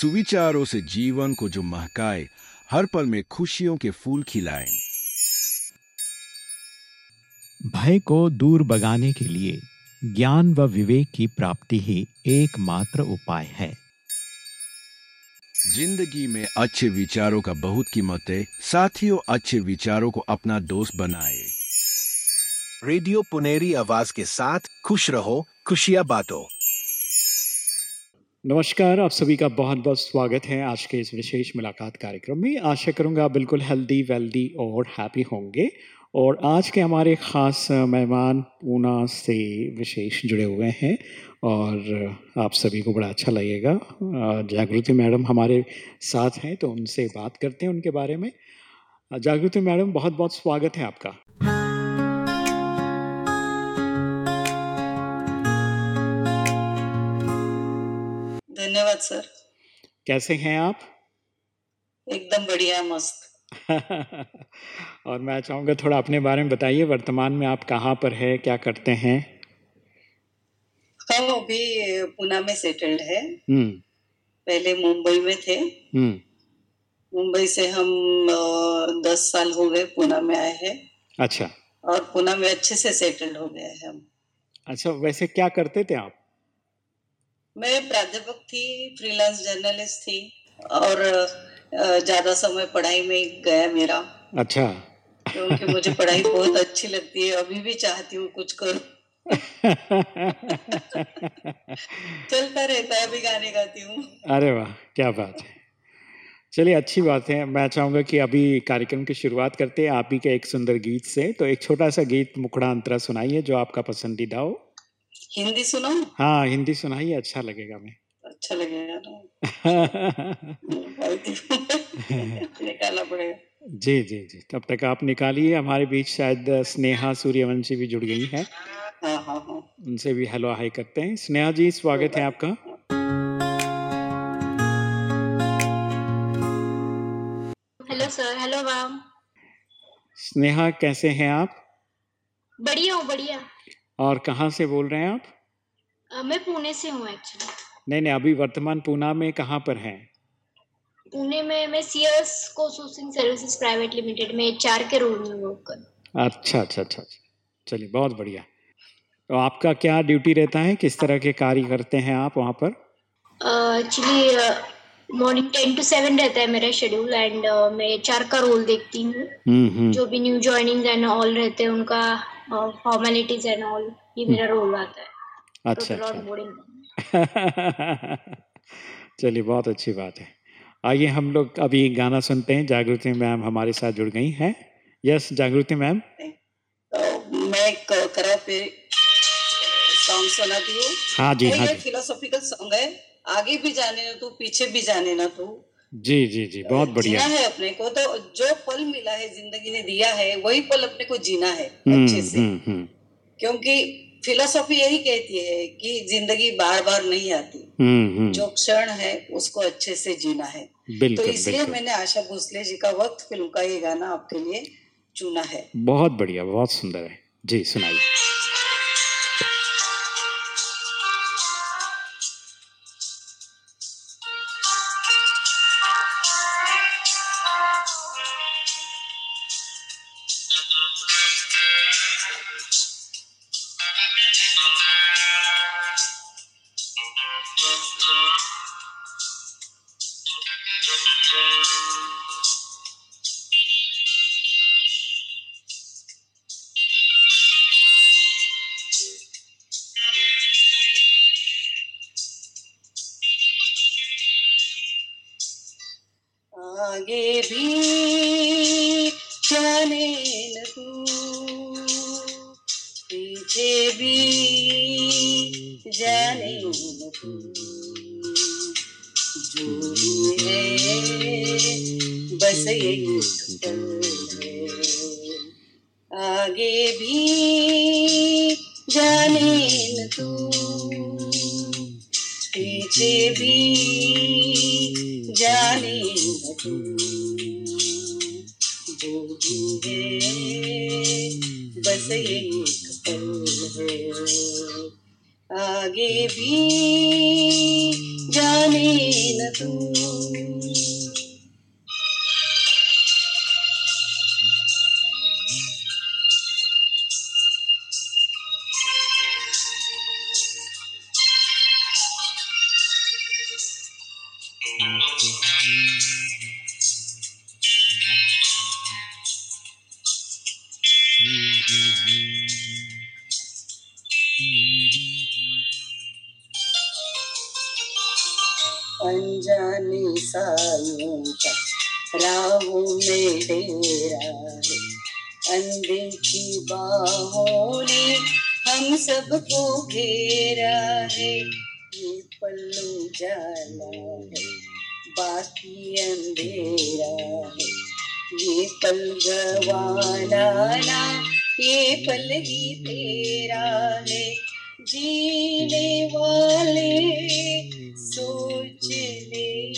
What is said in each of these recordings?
सुविचारों से जीवन को जो महकाए हर पल में खुशियों के फूल खिलाए। भय को दूर बगाने के लिए ज्ञान व विवेक की प्राप्ति ही एकमात्र उपाय है। ज़िंदगी में अच्छे विचारों का बहुत कीमत है साथियों अच्छे विचारों को अपना दोस्त बनाए। रेडियो पुनेरी आवाज़ के साथ खुश रहो खुशियाँ बांटो। नमस्कार, आप सभी का बहुत बहुत स्वागत है आज के इस विशेष मुलाकात कार्यक्रम में। आशा करूँगा बिल्कुल हेल्दी वेल्दी और हैप्पी होंगे। और आज के हमारे ख़ास मेहमान पूना से विशेष जुड़े हुए हैं और आप सभी को बड़ा अच्छा लगेगा। जागृति मैडम हमारे साथ हैं तो उनसे बात करते हैं उनके बारे में। जागृति मैडम बहुत बहुत स्वागत है आपका। धन्यवाद सर। कैसे हैं आप? एकदम बढ़िया मस्त। और मैं चाहूँगा थोड़ा अपने बारे में बताइए वर्तमान में आप कहाँ पर है क्या करते हैं? हम अभी पुणे में सेटल्ड है। हम्म। पहले मुंबई में थे। हम्म। मुंबई से हम दस साल हो गए पुणे में आए हैं। अच्छा। और पुणे में अच्छे से सेटल्ड हो गए हैं हम। अच्छा वैसे क्या करते थे आप? मैं प्राध्यापक थी फ्रीलांस जर्नलिस्ट थी और ज़्यादा समय पढ़ाई में गया मेरा। अच्छा। क्योंकि मुझे पढ़ाई बहुत अच्छी लगती है अभी भी चाहती हूँ कुछ करूँ। चलता रहता है अभी गाने गाती हूँ। अरे वाह क्या बात है। चलिए अच्छी बात है। मैं चाहूँगा कि अभी कार्यक्रम की शुरुआत करते हैं। आप ही के एक सुंदर गीत से। तो एक छोटा सा गीत मुखड़ा अंतरा सुनाइए जो आपका पसंदीदा हो। हिंदी सुनो हाँ हिंदी सुनाइए अच्छा लगेगा मैं अच्छा लगेगा ना। निकालना पड़ेगा। जी जी जी। तब तक आप निकालिए हमारे बीच शायद स्नेहा सूर्यवंशी भी जुड़ गई है। हाँ हाँ हाँ। उनसे भी हेलो हाई करते हैं। स्नेहा जी स्वागत है आपका। Hello sir hello ma'am. Sneha कैसे हैं आप? बढ़िया हूँ बढ़िया। और कहाँ से बोल रहे हैं आप? अ, मैं पुणे से हूँ एक्चुअली नहीं नहीं अभी वर्तमान पूना में कहाँ पर हैं? पुणे में मैं सीएस को सोर्सिंग सर्विसेज़ प्राइवेट लिमिटेड में चार के रोल में वर्क कर अच्छा अच्छा अच्छा अच्छा। चलिए बहुत बढ़िया। तो आपका क्या ड्यूटी रहता है? किस तरह के कार्य करते हैं आप वहाँ पर? Actually morning ten to seven रहता है मेरा शेड्यूल एंड मैं चार का रोल देखती हूँ। हम्म हम्म। जो भी न्यू ज्वाइनिंग एंड ऑल रहते हैं उनका फॉर्मेलिटीज एंड ऑल ये मेरा रोल आता है। अच्छा Total अच्छा। onboarding। चलिए बहुत अच्छी बात है। आइए हम लोग अभी गाना सुनते हैं। जागृति मैम हमारे साथ जुड़ गई हैं। यस जागृति मैम। तो मैं करा पे सॉन्ग सुनाती हूँ। हाँ जी हाँ फिलोसॉफिकल सॉन्ग है। आगे भी जाने ना तू पीछे भी जाने ना तू। जी जी जी बहुत बढ़िया। जीना है अपने को तो जो पल मिला है ज़िंदगी ने दिया है वही पल अपने को जीना है हम्म अच्छे से। हम्म हम्म। क्योंकि फिलोसॉफी यही कहती है कि ज़िंदगी बार बार नहीं आती। जो क्षण है उसको अच्छे से जीना है। तो इसलिए मैंने आशा भोसले जी का वक्त फ़िल्म का ये गाना आपके लिए चुना है। बहुत बढ़िया बहुत सुंदर है। जी सुनाइए। भी जाने न तू पीछे भी जाने जो भी है बस यही आगे भी जाने तू पीछे भी जाने जो बस एक पल है आगे भी जाने न तू अनजाने सायों का राहों में डेरा है। अनदेखी बाहों ने हम सबको घेरा है। ये पल्लू जाला है, बाकी अंधेरा है। ये पल गवाना ये पल ही तेरा है। जीने वाले सोच ले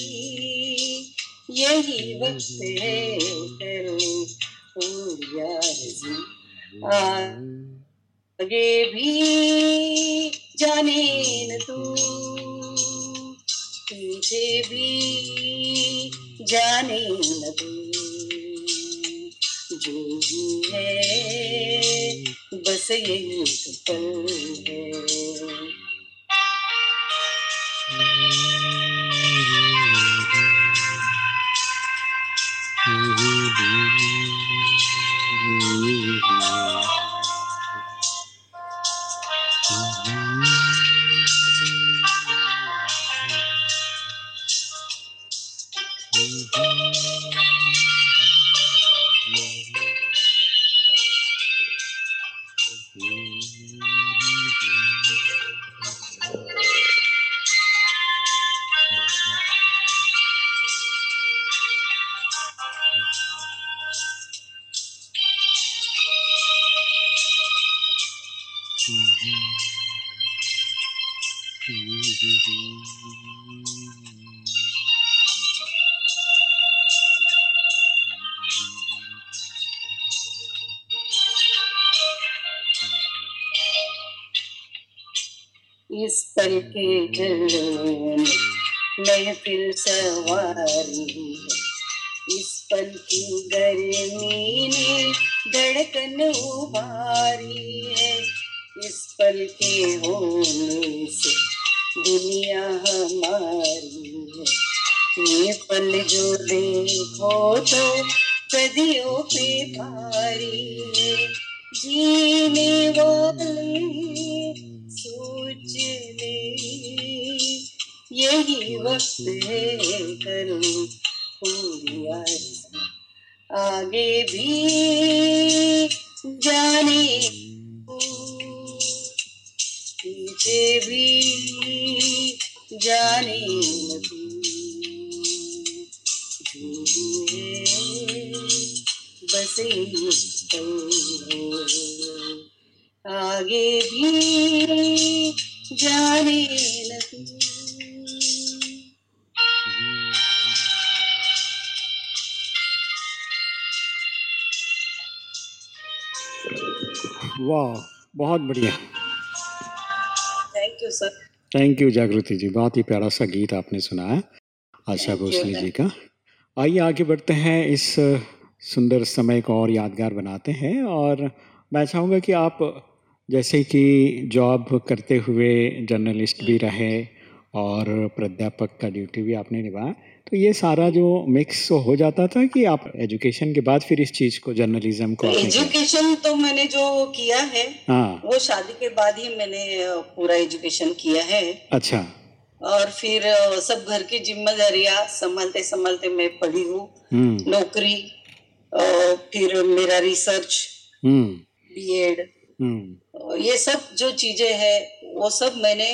यही वक्त है करे आगे भी जाने न तू, तुझे भी जाने न तू। जो भी है, बस यही तो पल है। के महफिल सवारी इस पल की गर्मी ने धड़कन उभारी है। इस पल के होने से दुनिया हमारी है। ये पल जो देखो तो सदियों पे भारी है। जीने वाले यही वक्त करो पूरी आगे भी जाने पीछे भी जाने बस आगे भी जाने न वाह बहुत बढ़िया। Thank you sir thank you Jagriti ji बहुत ही प्यारा सा गीत आपने सुना है आशा भोसले जी का। आइए आगे बढ़ते हैं इस सुंदर समय को और यादगार बनाते हैं और मैं चाहूँगा कि आप जैसे कि जॉब करते हुए जर्नलिस्ट भी रहे और प्राध्यापक का ड्यूटी भी आपने निभाया। तो ये सारा जो मिक्स हो जाता था कि आप एजुकेशन के बाद फिर इस चीज़ को जर्नलिज्म को एजुकेशन तो मैंने जो किया है हाँ। वो शादी के बाद ही मैंने पूरा एजुकेशन किया है। अच्छा। और फिर सब घर की जिम्मेदारियाँ संभालते संभालते मैं पढ़ी हूँ। हम्म। नौकरी फिर मेरा रिसर्च बी हम्म। ये सब जो चीज़ें हैं वो सब मैंने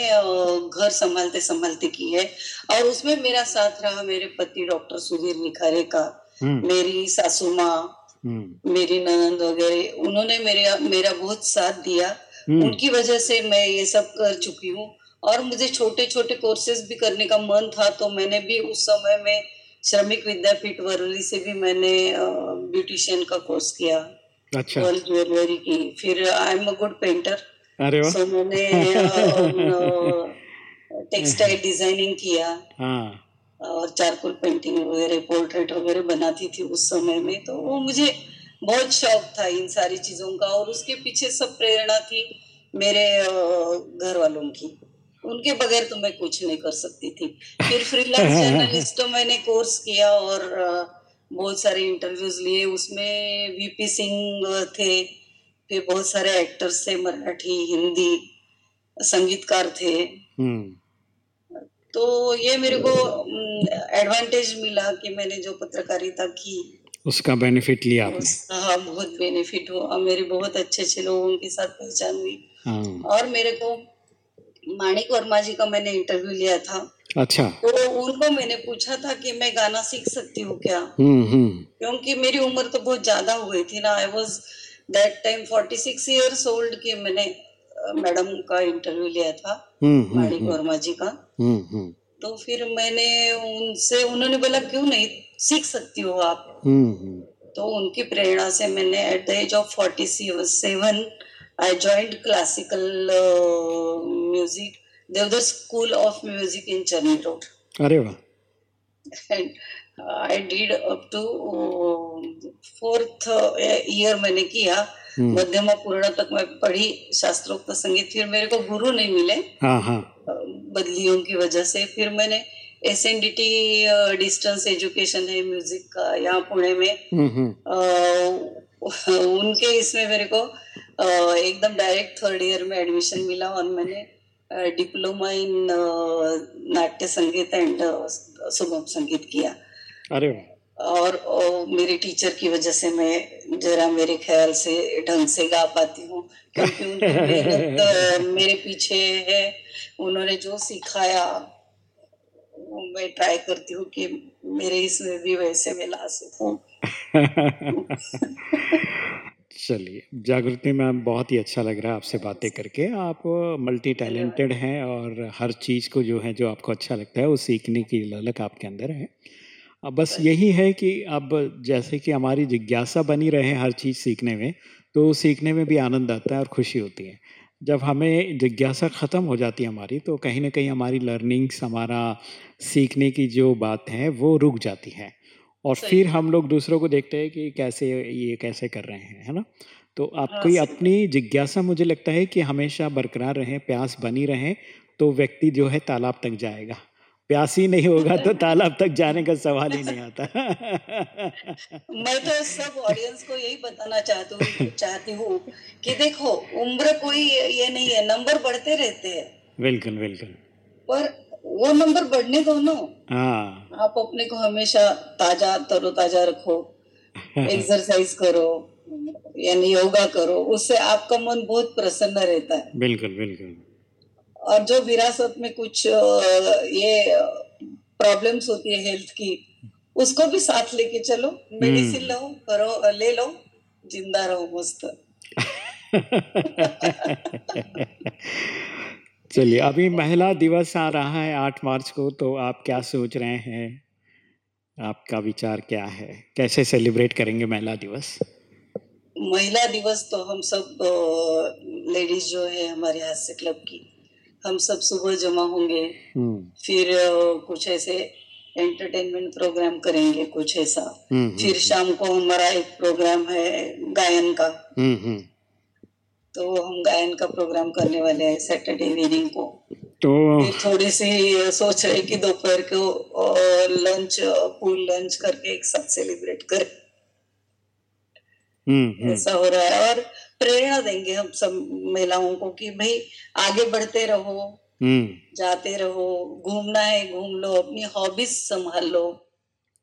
घर संभालते संभालते की है और उसमें मेरा साथ रहा मेरे पति डॉक्टर सुधीर निखारे का हम्म। मेरी सासू माँ हम्म। मेरी ननंद वगैरह उन्होंने मेरे मेरा बहुत साथ दिया। हम्म। उनकी वजह से मैं ये सब कर चुकी हूँ। और मुझे छोटे छोटे कोर्सेज भी करने का मन था तो मैंने भी उस समय में श्रमिक विद्यापीठ वरली से भी मैंने ब्यूटिशियन का कोर्स किया। अच्छा। ज्वेलरी की। फिर I am a good painter अरे सो मैंने टेक्सटाइल डिज़ाइनिंग किया। हाँ। और चारकोल पेंटिंग वगैरह पोर्ट्रेट वगैरह बनाती थी उस समय में। तो वो मुझे बहुत शौक था इन सारी चीज़ों का। और उसके पीछे सब प्रेरणा थी मेरे घर वालों की। उनके बगैर तो मैं कुछ नहीं कर सकती थी। फिर फ्रीलांस जर्नलिस्ट तो मैंने कोर्स किया और बहुत सारे इंटरव्यूज़ लिए। उसमें वीपी सिंह थे। फिर बहुत सारे एक्टर्स थे मराठी हिंदी संगीतकार थे। हम्म। तो ये मेरे को एडवांटेज मिला कि मैंने जो पत्रकारिता की। उसका बेनिफिट लिया आपने। हाँ बहुत बेनिफिट हुआ। मेरी बहुत अच्छे अच्छे लोगों के साथ पहचान हुई। हाँ। और मेरे को माणिक वर्मा जी का मैंने इंटरव्यू लिया था। अच्छा। तो उनको मैंने पूछा था कि मैं गाना सीख सकती हूँ क्या? हम्म हम्म। क्योंकि मेरी उम्र तो बहुत ज़्यादा हो गई थी ना। I was that time forty six years old की मैंने मैडम का इंटरव्यू लिया था हम्म हम्म माणिक वर्मा जी का। हम्म हम्म। तो फिर मैंने उनसे उन्होंने बोला क्यों नहीं? सीख सकती हो आप। हम्म हम्म। तो उनकी प्रेरणा से मैंने at the age of forty seven I joint classical music Deodhar school of music in Charni road अरे वाह। And I up to fourth year मैंने किया। हम्म, मध्यमा पूर्ण तक मैं पढ़ी शास्त्रोक्त संगीत। फिर मेरे को गुरु नहीं मिले। हाँ हाँ। बदलियों की वजह से फिर मैंने S N D T distance education है म्यूज़िक का यहाँ पुणे में। हम्म हम्म। उनके इसमें मेरे को एकदम डायरेक्ट थर्ड ईयर में एडमिशन मिला और मैंने डिप्लोमा इन नाट्य संगीत एंड सुगम संगीत किया। अरे और अ, मेरे टीचर की वजह से मैं जरा मेरे ख्याल से ढंग से गा पाती हूँ क्योंकि उनकी मेहनत मेरे पीछे है उन्होंने जो सिखाया वो मैं ट्राई करती हूँ कि मेरे इसमें भी वैसे मैं ला सकूँ। चलिए जागृति मैम बहुत ही अच्छा लग रहा है आपसे बातें करके। आप मल्टी टैलेंटेड हैं और हर चीज़ को जो है जो आपको अच्छा लगता है वो सीखने की ललक आपके अंदर है। अब बस यही है कि अब जैसे कि हमारी जिज्ञासा बनी रहे हर चीज़ सीखने में तो सीखने में भी आनंद आता है और खुशी होती है। जब हमें जिज्ञासा ख़त्म हो जाती है हमारी तो कहीं ना कहीं हमारी लर्निंग्स हमारा सीखने की जो बात है वो रुक जाती है। और फिर हम लोग दूसरों को देखते हैं कि कैसे ये कैसे कर रहे हैं है ना? तो आपकी सही। अपनी जिज्ञासा मुझे लगता है कि हमेशा बरकरार रहें प्यास बनी रहें तो व्यक्ति जो है तालाब तक जाएगा। प्यास नहीं होगा तो तालाब तक जाने का सवाल ही नहीं आता। मैं तो सब ऑडियंस को यही बताना चाहती हूँ चाहती हूँ कि देखो उम्र कोई ये नहीं है नंबर बढ़ते रहते हैं। बिल्कुल बिल्कुल। पर वो नंबर बढ़ने दो ना। हाँ। आप अपने को हमेशा ताज़ा तरोताजा रखो एक्सरसाइज करो यानी योगा करो उससे आपका मन बहुत प्रसन्न रहता है। बिल्कुल बिल्कुल। और जो विरासत में कुछ ये प्रॉब्लम्स होती है हेल्थ की उसको भी साथ लेके चलो मेडिसिन लो करो ले लो ज़िंदा रहो मस्त। चलिए अभी महिला दिवस आ रहा है आठ मार्च को तो आप क्या सोच रहे हैं? आपका विचार क्या है? कैसे सेलिब्रेट करेंगे महिला दिवस? महिला दिवस तो हम सब लेडीज़ जो है हमारे हास्य क्लब की हम सब सुबह जमा होंगे हम्म। फिर कुछ ऐसे एंटरटेनमेंट प्रोग्राम करेंगे कुछ ऐसा। हम्म फिर शाम को हमारा एक प्रोग्राम है गायन का। हम्म हम्म। तो हम गायन का प्रोग्राम करने वाले हैं सैटरडे इवनिंग को। तो थोड़ी सी सोच रहे कि दोपहर को लंच पूल लंच करके एक साथ सेलिब्रेट करें। हम्म हम्म। ऐसा हो रहा है और प्रेरणा देंगे हम सब महिलाओं को कि भाई आगे बढ़ते रहो हम्म। जाते रहो घूमना है घूम लो अपनी हॉबीज संभाल लो।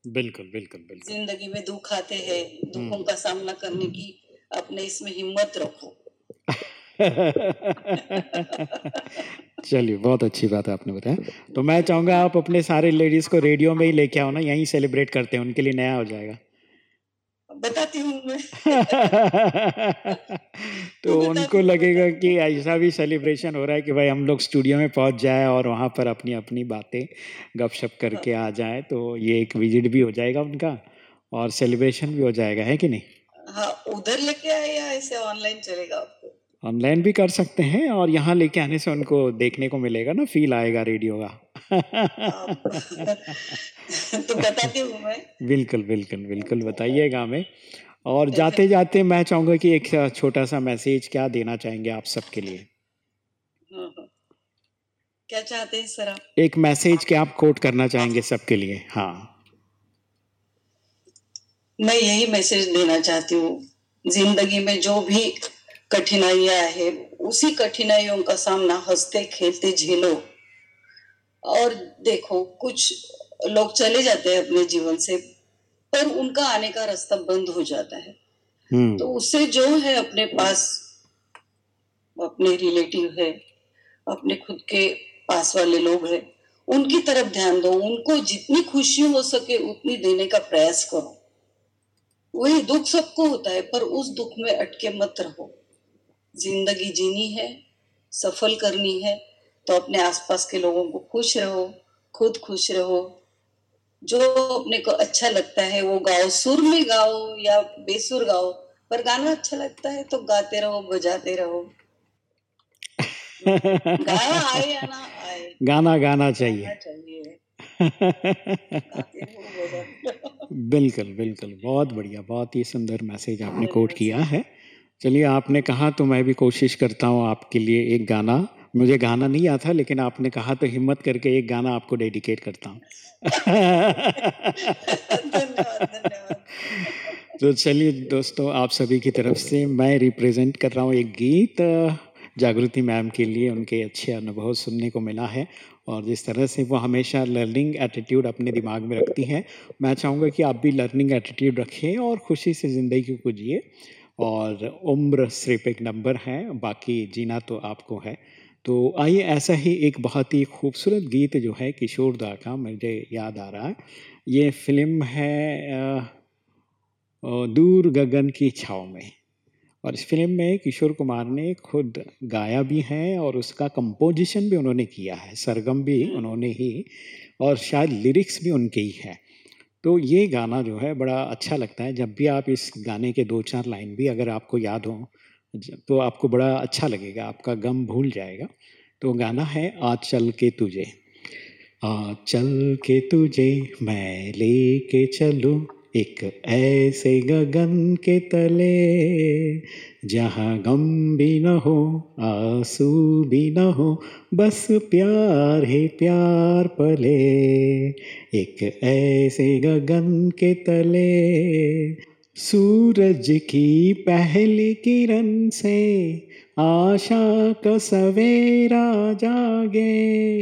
बिल्कुल बिल्कुल बिल्कुल। ज़िंदगी में दुख आते हैं दुखों का सामना करने की अपने इसमें हिम्मत रखो। चलिए बहुत अच्छी बात है आपने बताया। तो मैं चाहूँगा आप अपने सारे लेडीज़ को रेडियो में ही लेके आओ ना यहीं सेलिब्रेट करते हैं उनके लिए नया हो जाएगा। बताती हूँ मैं। तो उनको लगेगा कि ऐसा भी सेलिब्रेशन हो रहा है कि भाई हम लोग स्टूडियो में पहुँच जाए और वहाँ पर अपनी अपनी बातें गपशप करके आ जाए तो ये एक विज़िट भी हो जाएगा उनका और सेलिब्रेशन भी हो जाएगा है कि नहीं? हाँ उधर लेके आए या ऐसे ऑनलाइन चलेगा? ऑनलाइन भी कर सकते हैं और यहाँ लेके आने से उनको देखने को मिलेगा ना फील आएगा रेडियो का। तो बताती हूँ मैं। बिल्कुल बिल्कुल बिल्कुल बताइएगा हमें। और जाते जाते मैं चाहूँगा कि एक छोटा सा मैसेज क्या देना चाहेंगे आप सबके लिए? हाँ, हाँ। क्या चाहते हैं सर आप? एक मैसेज क्या आप कोट करना चाहेंगे सबके लिए? हाँ। मैं यही मैसेज देना चाहती हूँ। ज़िंदगी में जो भी कठिनाइयाँ है उसी कठिनाइयों का सामना हँसते खेलते झेलो। और देखो कुछ लोग चले जाते हैं अपने जीवन से पर उनका आने का रास्ता बंद हो जाता है। हम्म। तो उससे जो है अपने पास अपने रिलेटिव है अपने खुद के पास वाले लोग हैं उनकी तरफ़ ध्यान दो उनको जितनी खुशी हो सके उतनी देने का प्रयास करो। वही दुख सबको होता है पर उस दुख में अटके मत रहो। ज़िंदगी जीनी है सफल करनी है तो अपने आसपास के लोगों को खुश रहो खुद खुश रहो। जो अपने को अच्छा लगता है वो गाओ। सुर में गाओ या बेसुर गाओ पर गाना अच्छा लगता है तो गाते रहो बजाते रहो। गाना आए या ना आए गाना गाना गाना चाहिए। चाहिए। बजाते रहो। बिल्कुल बिल्कुल। बहुत बढ़िया बहुत ही सुंदर मैसेज आपने कोट किया है। चलिए आपने कहा तो मैं भी कोशिश करता हूँ आपके लिए एक गाना। मुझे गाना नहीं आता लेकिन आपने कहा तो हिम्मत करके एक गाना आपको डेडिकेट करता हूँ। तो चलिए दोस्तों आप सभी की तरफ़ से मैं रिप्रेजेंट कर रहा हूँ एक गीत जागृति मैम के लिए। उनके अच्छे अनुभव सुनने को मिला है और जिस तरह से वो हमेशा लर्निंग एटीट्यूड अपने दिमाग में रखती हैं मैं चाहूँगा कि आप भी लर्निंग एटीट्यूड रखें और खुशी से ज़िंदगी को जिए और उम्र सिर्फ़ एक नंबर है, बाकी जीना तो आपको है। तो आइए ऐसा ही एक बहुत ही खूबसूरत गीत जो है, किशोर दा का, मुझे याद आ रहा है। ये फ़िल्म है दूर गगन की छाव में। और इस फ़िल्म में किशोर कुमार ने खुद गाया भी है और उसका कंपोजिशन भी उन्होंने किया है, सरगम भी उन्होंने ही, और शायद लिरिक्स भी उनके ही हैं। तो ये गाना जो है बड़ा अच्छा लगता है। जब भी आप इस गाने के दो चार लाइन भी अगर आपको याद हो तो आपको बड़ा अच्छा लगेगा, आपका गम भूल जाएगा। तो गाना है, आ चल के तुझे। आ चल के तुझे मैं ले के चलूँ। एक ऐसे गगन के तले, जहाँ गम भी न हो, आँसू भी न हो, बस प्यार ही प्यार पले। एक ऐसे गगन के तले, सूरज की पहली किरण से आशा का सवेरा जागे।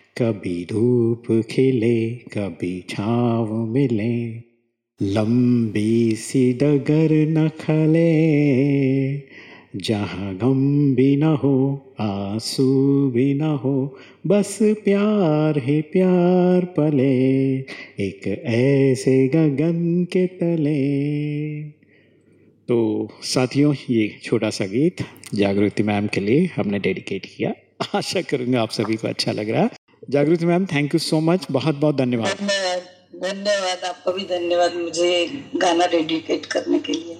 कभी धूप खिले, कभी छाँव मिले। लंबी सी डगर न खले, जहाँ गम भी न हो, आँसू भी न हो, बस प्यार ही प्यार पले, एक ऐसे गगन के तले। तो साथियों, ये छोटा सा गीत जागृति मैम के लिए हमने डेडिकेट किया। आशा करूँगा आप सभी को अच्छा लग रहा। है Jagriti ma'am thank you so much बहुत बहुत धन्यवाद. धन्यवाद. आपका भी धन्यवाद मुझे गाना डेडिकेट करने के लिए.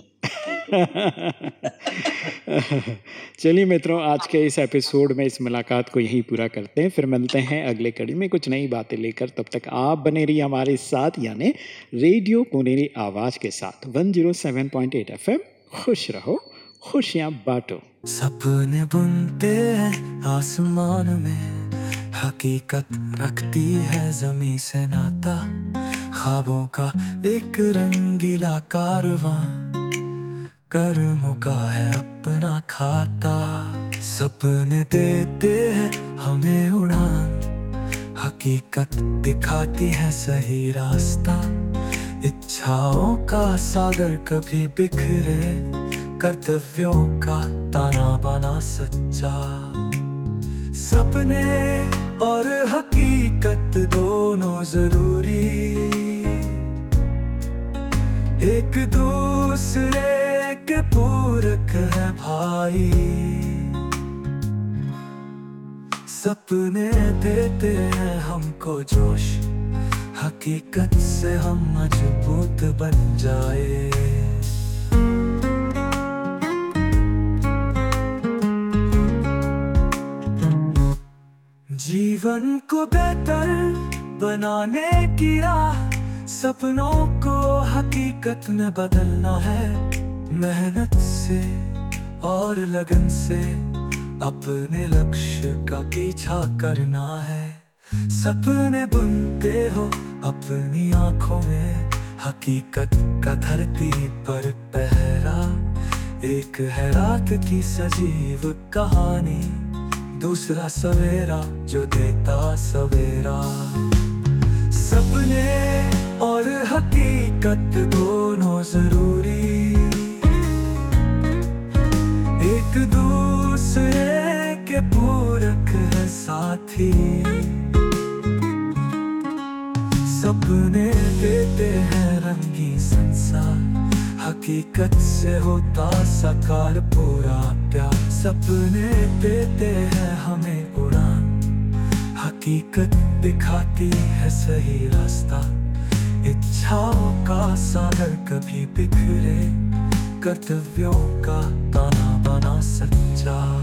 चलिए मित्रों आज के इस एपिसोड में इस मुलाकात को यहीं पूरा करते हैं। फिर मिलते हैं अगले कड़ी में कुछ नई बातें लेकर। तब तक आप बने रहिए हमारे साथ यानी रेडियो पुनेरी आवाज़ के साथ। 107.8 एफएम खुश रहो खुशियाँ बांटो। सपने बुनते हैं आसमान में। हकीकत रखती है जमी से नाता, ख्वाबों का एक रंगीला कारवां। कर मुका है अपना खाता, सपने देते हैं हमें उड़ान। हकीकत दिखाती है सही रास्ता, इच्छाओं का सागर कभी बिखरे, कर्तव्यों का ताना बाना सच्चा। सपने और हकीकत दोनों ज़रूरी। एक दूसरे के पूरक है भाई। सपने देते हैं हमको जोश, हकीकत से हम मज़बूत बन जाए। जीवन को बेहतर बनाने की राह, सपनों को हकीकत में बदलना है। मेहनत से और लगन से अपने लक्ष्य का पीछा करना है। सपने बुनते हो अपनी आँखों में, हकीकत का धरती पर पहरा। एक है रात की सजीव कहानी। दूसरा सवेरा, जो देता सवेरा। सपने और हकीकत दोनों ज़रूरी। एक दूसरे के पूरक है साथी। सपने देते हकीकत से होता साकार पूरा प्यार। सपने देते हैं हमें उड़ान। हकीकत दिखाती है सही रास्ता। इच्छाओं का सागर कभी बिखरे। कर्तव्यों का ताना बना सच्चा।